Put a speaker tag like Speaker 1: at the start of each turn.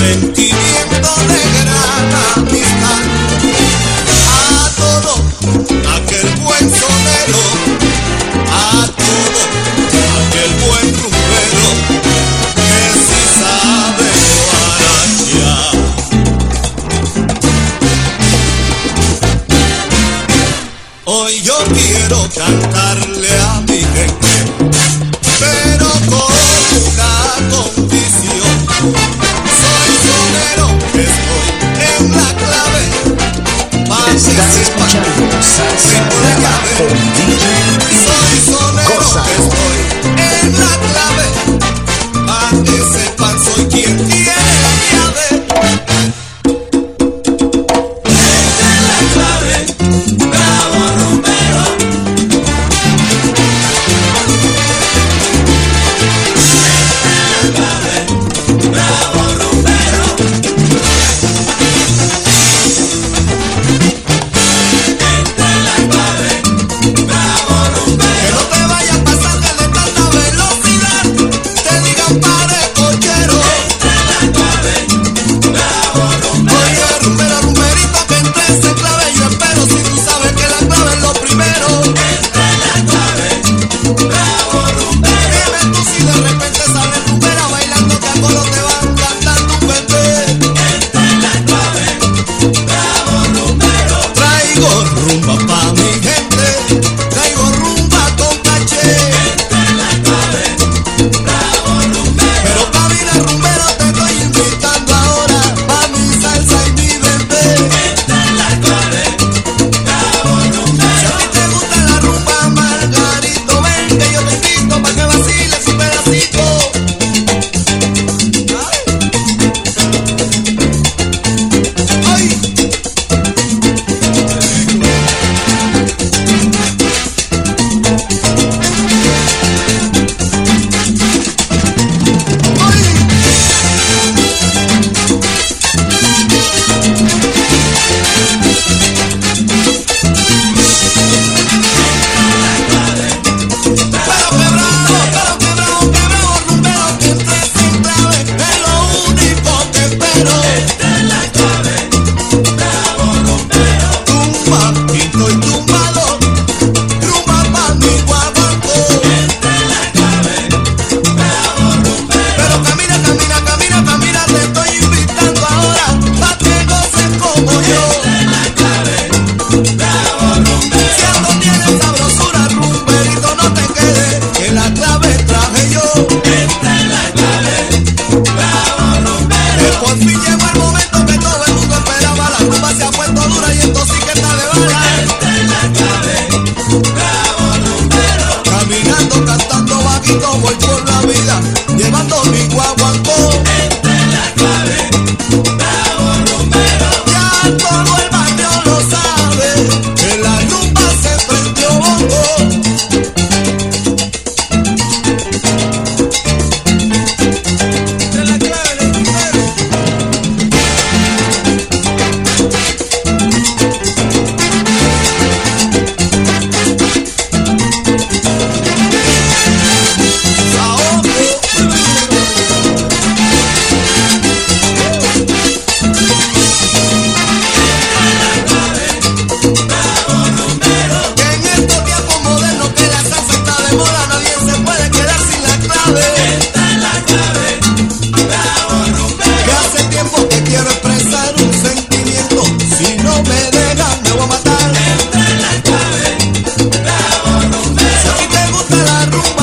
Speaker 1: sentimiento de gran amistad. A todo aquel buen sonero, a todo aquel buen rumbero que sí sabe guarachear. Hoy yo quiero cantarle a mi gente. soy sonero Cosa. estoy en la clave para que sepan soy quien tiene la clave la clave bravo Romero esta la clave Papá, mi. México Rumba.